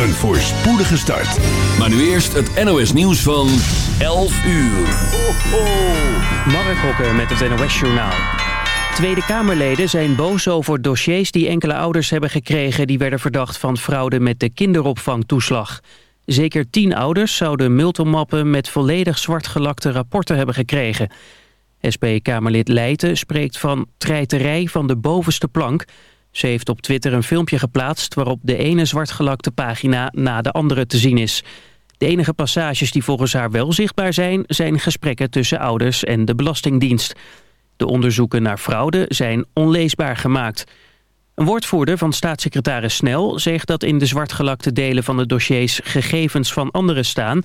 een voorspoedige start. Maar nu eerst het NOS nieuws van 11 uur. Ho, ho. Met het NOS Journaal. Tweede Kamerleden zijn boos over dossiers die enkele ouders hebben gekregen... die werden verdacht van fraude met de kinderopvangtoeslag. Zeker tien ouders zouden multimappen met volledig zwartgelakte rapporten hebben gekregen. SP-Kamerlid Leijten spreekt van treiterij van de bovenste plank... Ze heeft op Twitter een filmpje geplaatst waarop de ene zwartgelakte pagina na de andere te zien is. De enige passages die volgens haar wel zichtbaar zijn, zijn gesprekken tussen ouders en de Belastingdienst. De onderzoeken naar fraude zijn onleesbaar gemaakt. Een woordvoerder van staatssecretaris Snel zegt dat in de zwartgelakte delen van de dossiers gegevens van anderen staan.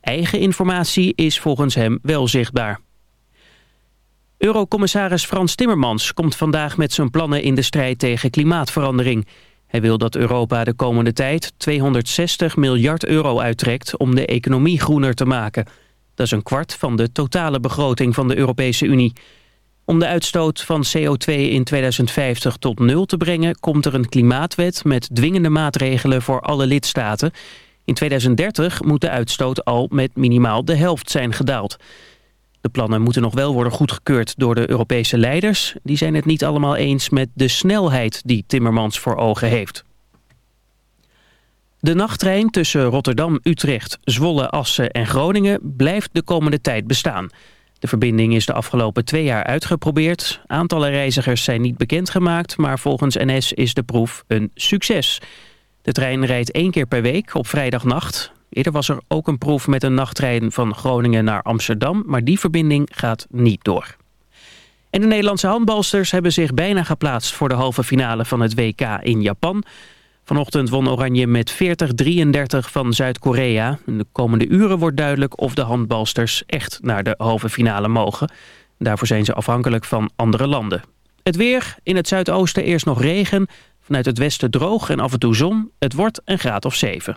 Eigen informatie is volgens hem wel zichtbaar. Eurocommissaris Frans Timmermans komt vandaag met zijn plannen in de strijd tegen klimaatverandering. Hij wil dat Europa de komende tijd 260 miljard euro uittrekt om de economie groener te maken. Dat is een kwart van de totale begroting van de Europese Unie. Om de uitstoot van CO2 in 2050 tot nul te brengen... komt er een klimaatwet met dwingende maatregelen voor alle lidstaten. In 2030 moet de uitstoot al met minimaal de helft zijn gedaald. De plannen moeten nog wel worden goedgekeurd door de Europese leiders. Die zijn het niet allemaal eens met de snelheid die Timmermans voor ogen heeft. De nachttrein tussen Rotterdam, Utrecht, Zwolle, Assen en Groningen blijft de komende tijd bestaan. De verbinding is de afgelopen twee jaar uitgeprobeerd. Aantallen reizigers zijn niet bekendgemaakt, maar volgens NS is de proef een succes. De trein rijdt één keer per week op vrijdagnacht. Eerder was er ook een proef met een nachttrein van Groningen naar Amsterdam... maar die verbinding gaat niet door. En de Nederlandse handbalsters hebben zich bijna geplaatst... voor de halve finale van het WK in Japan. Vanochtend won Oranje met 40-33 van Zuid-Korea. In de komende uren wordt duidelijk of de handbalsters echt naar de halve finale mogen. Daarvoor zijn ze afhankelijk van andere landen. Het weer, in het zuidoosten eerst nog regen... vanuit het westen droog en af en toe zon. Het wordt een graad of 7.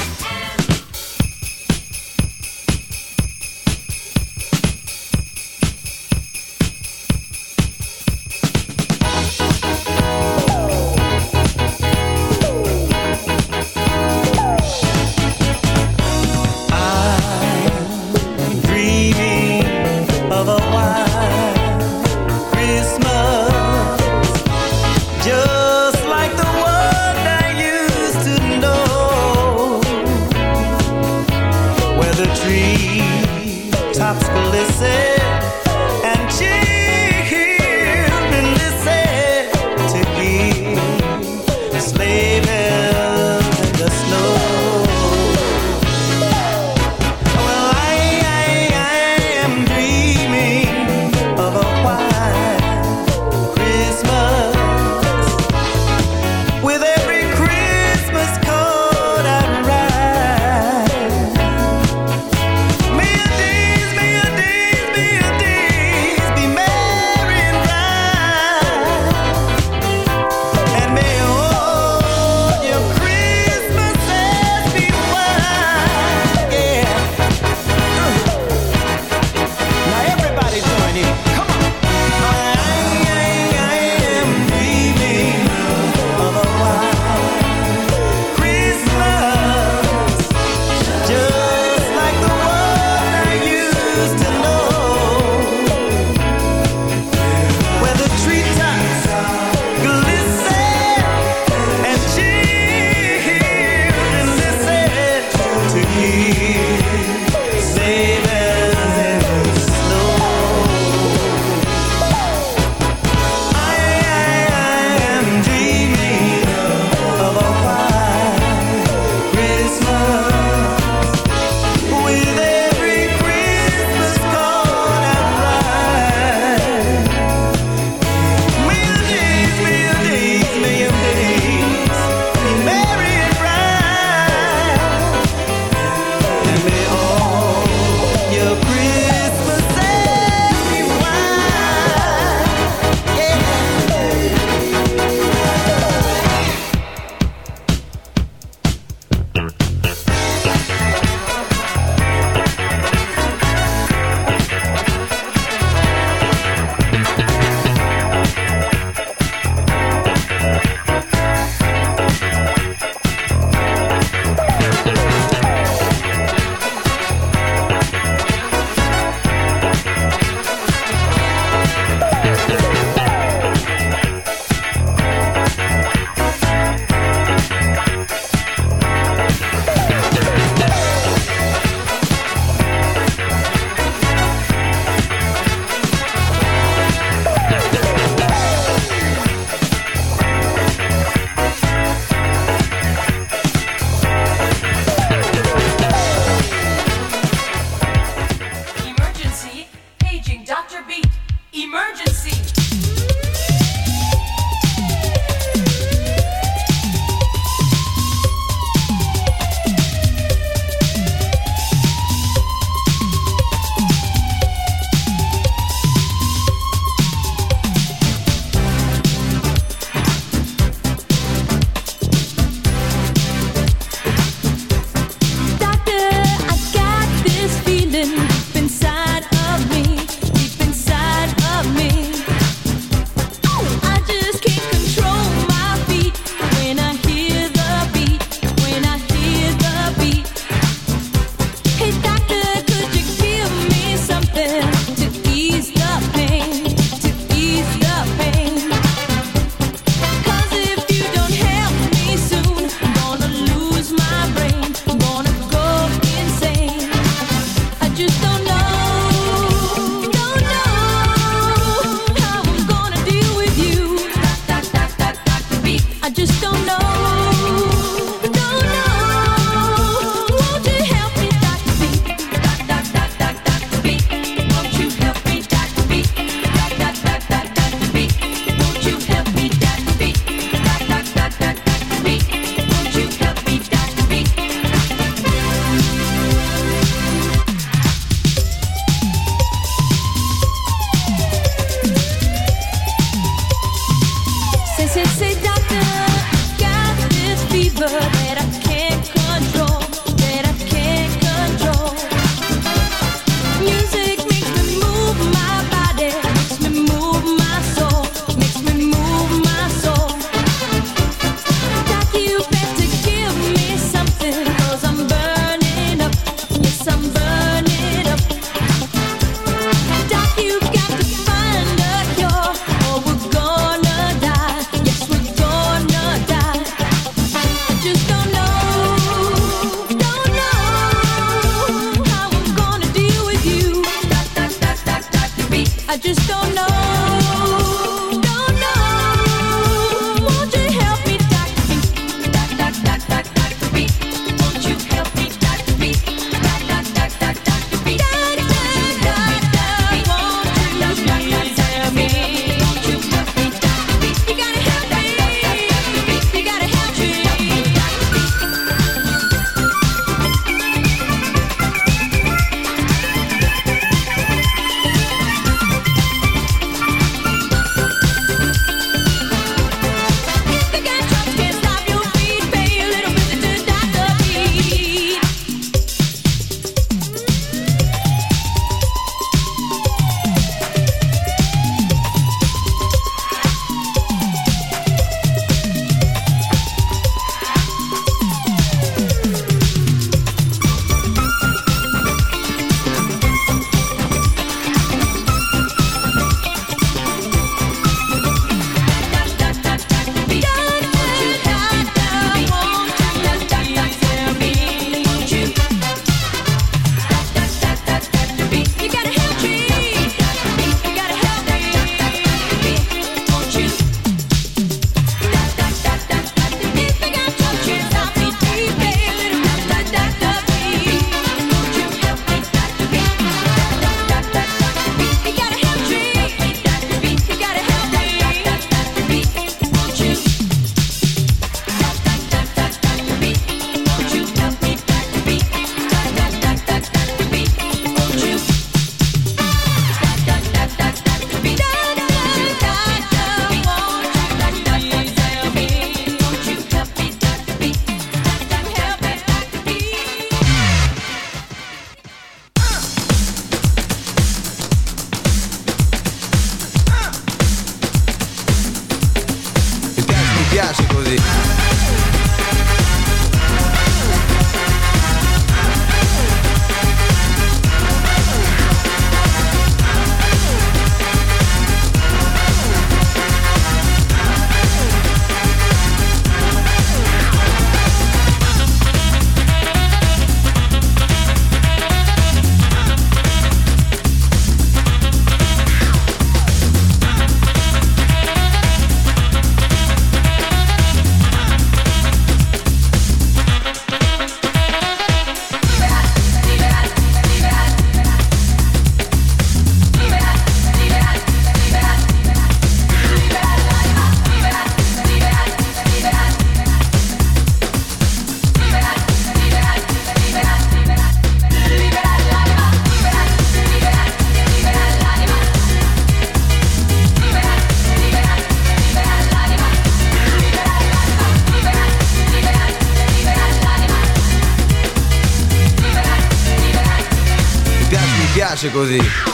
piace così.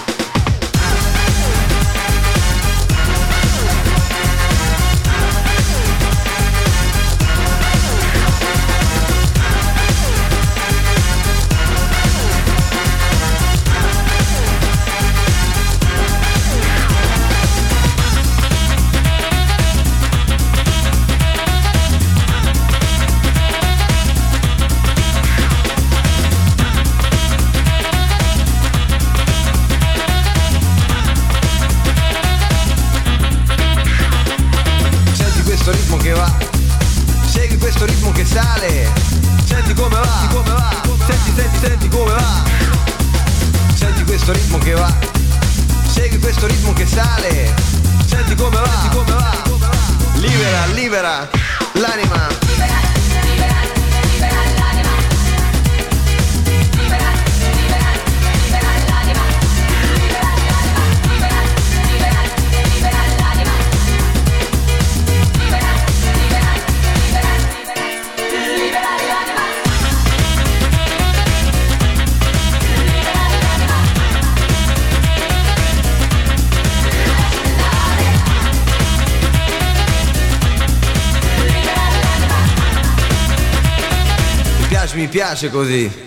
piace così.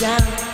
down.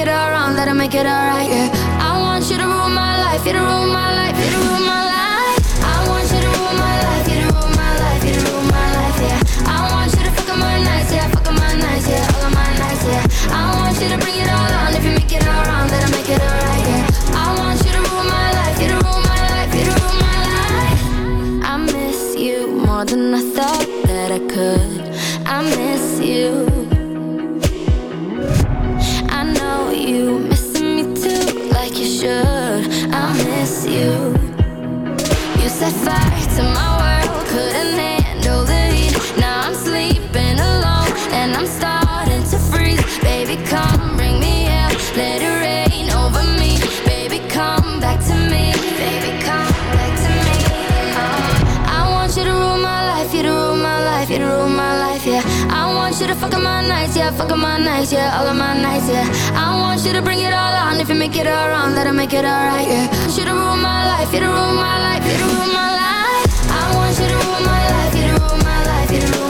Make it all wrong, let her make it all right, yeah. I want you to rule my life, you to rule my life, you to rule my life. set fire fuckin' my nights, yeah, fuckin' my nights, yeah, all of my nights, yeah. I want you to bring it all on. If you make it all wrong, that'll make it alright, yeah. You to ruin my life, you to ruin my life, you to ruin my life. I want you to ruin my life, you to ruin my life, you to ruin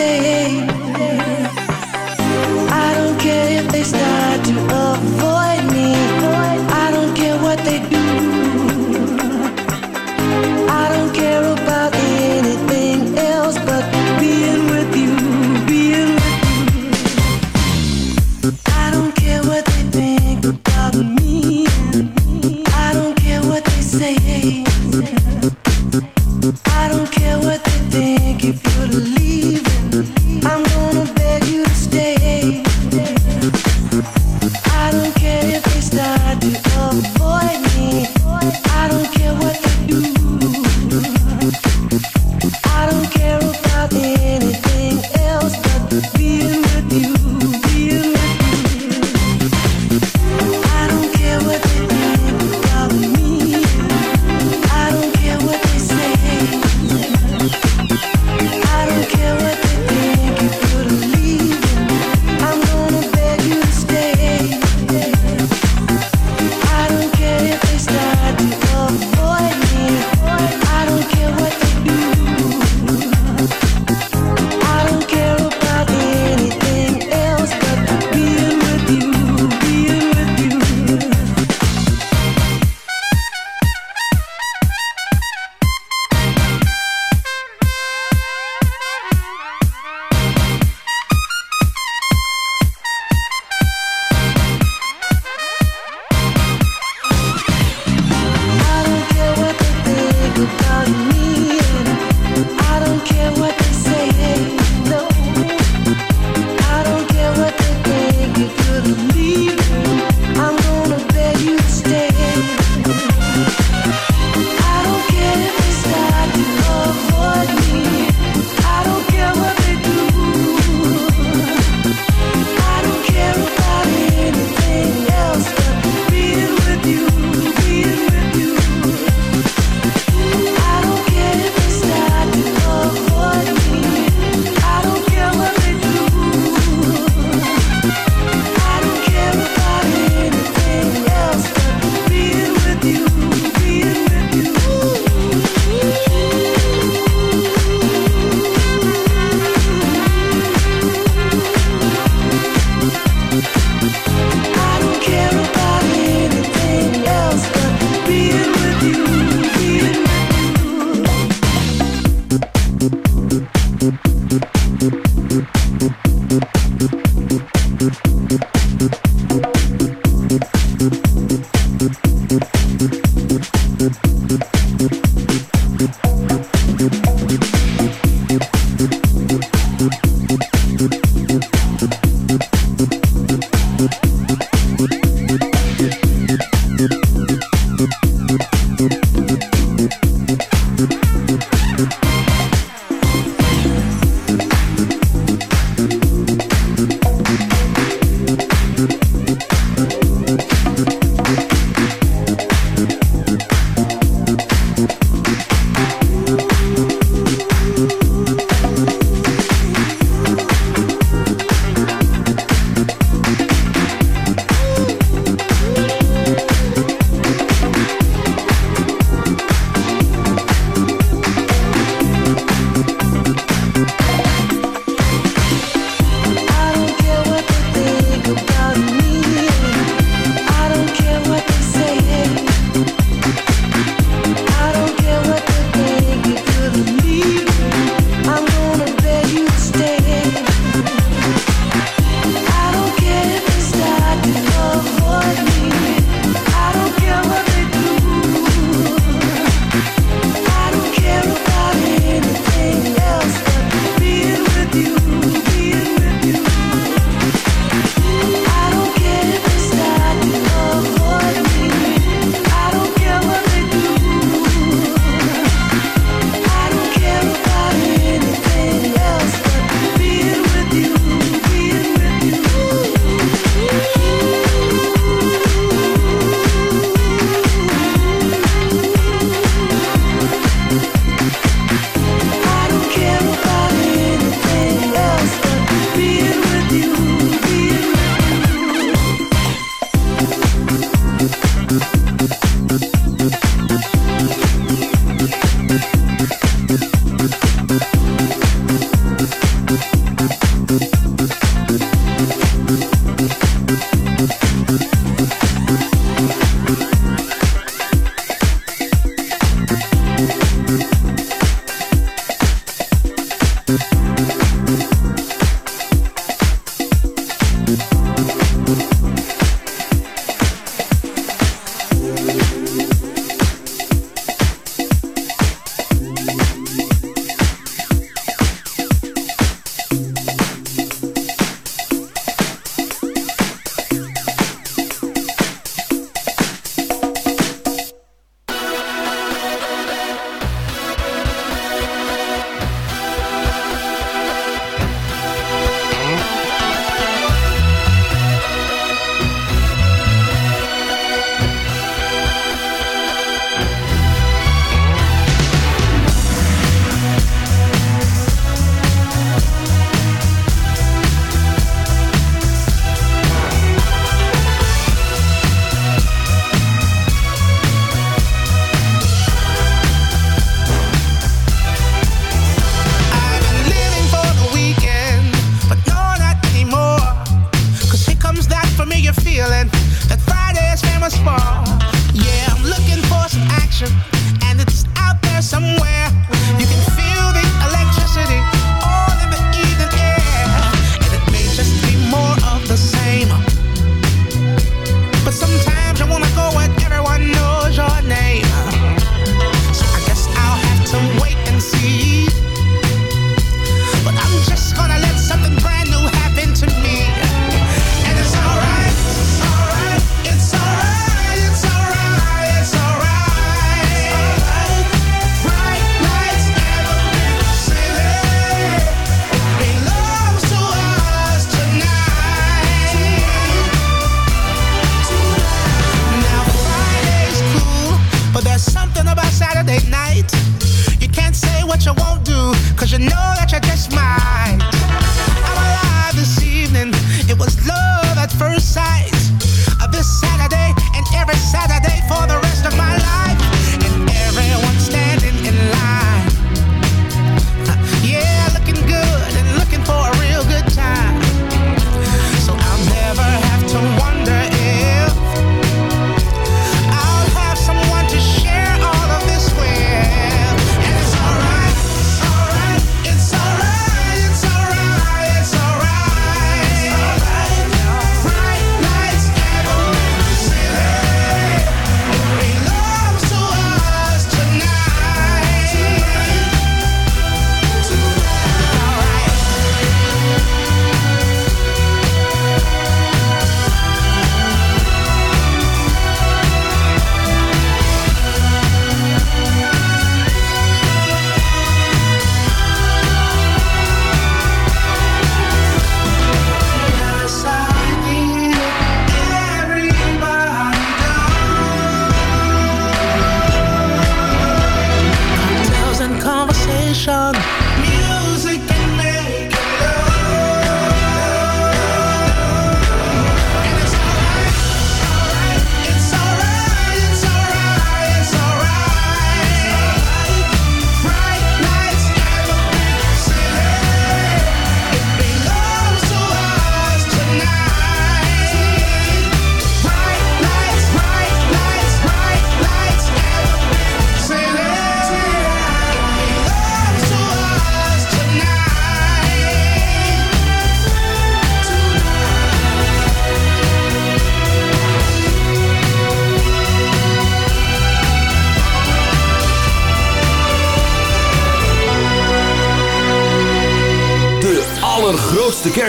day.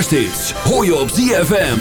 Grootste kersthits hoor op. ZFM.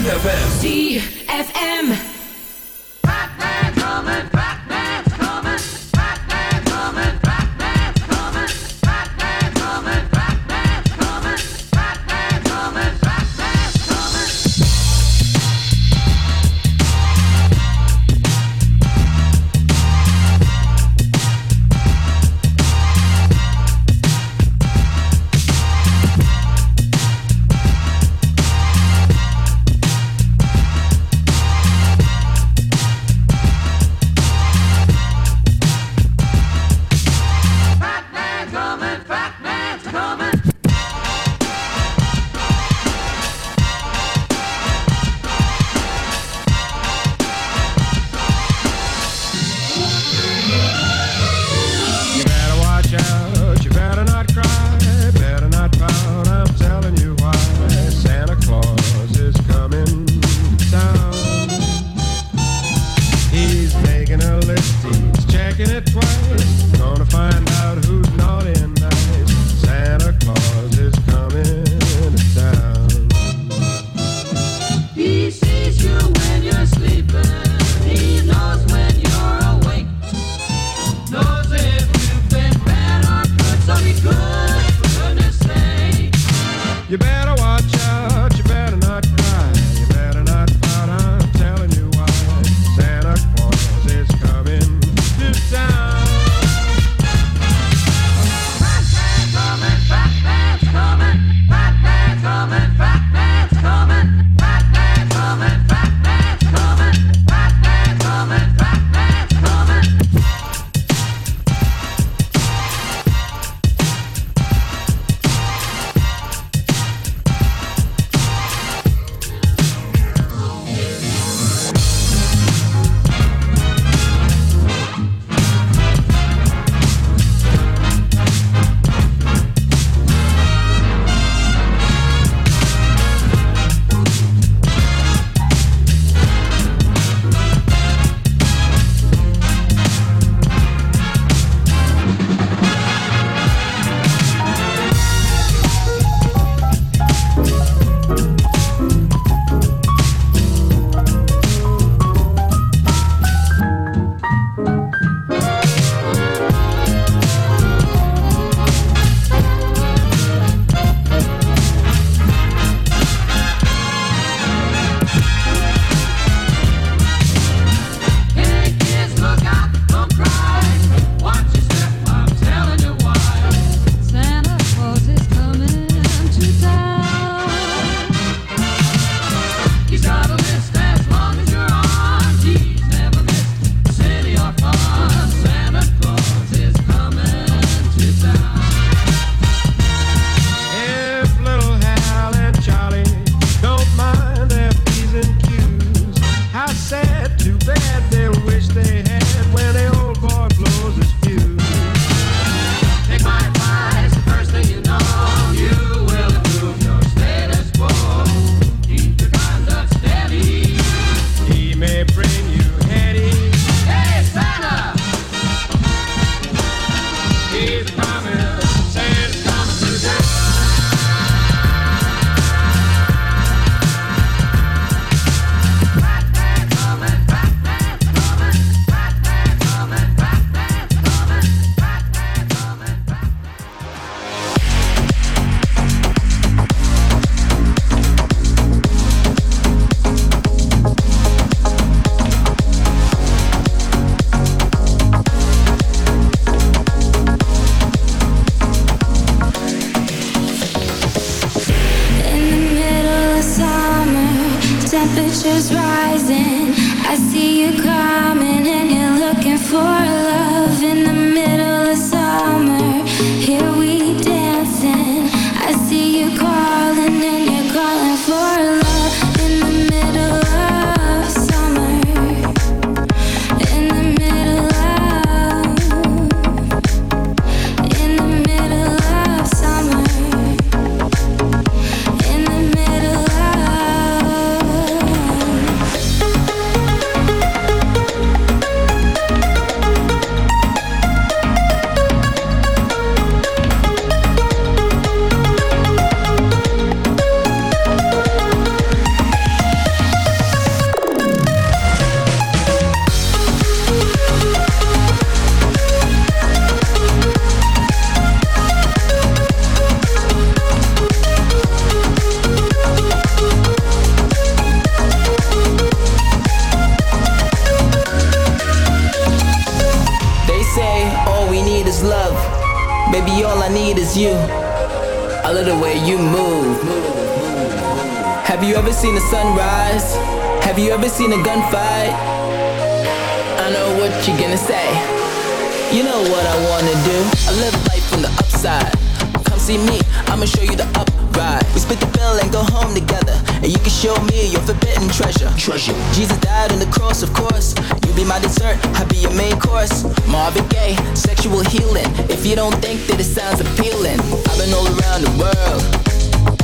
Show me your forbidden treasure. Treasure. Jesus died on the cross, of course. You be my dessert, I be your main course. Marvin Gaye, sexual healing. If you don't think that it sounds appealing, I've been all around the world.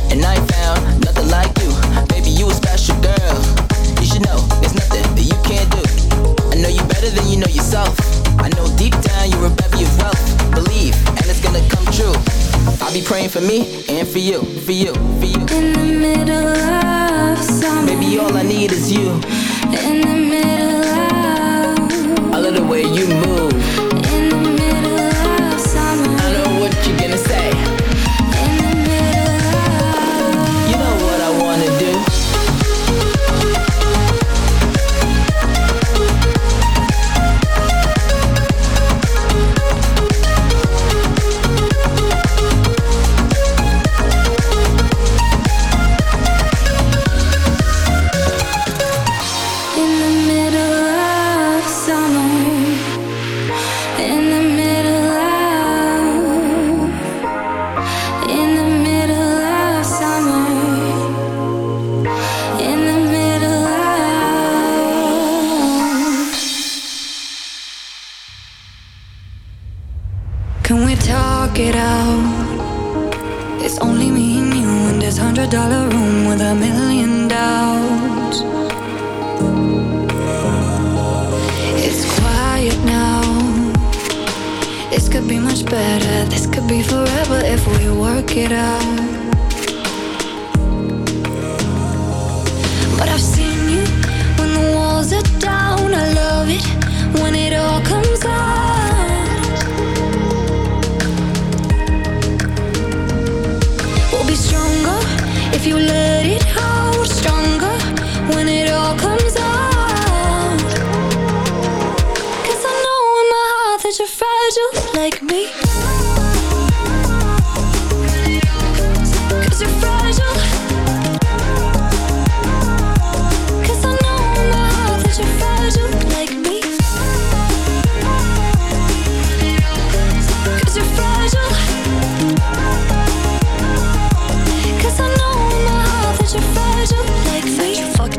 And I ain't found nothing like you. Baby, you a special girl. You should know, there's nothing that you can't do. I know you better than you know yourself. I know deep down you're a bevy of wealth. Believe, and it's gonna come true. I'll be praying for me and for you, for you, for you. In the middle of summer. Baby, all I need is you. In the middle of. I love the way you move.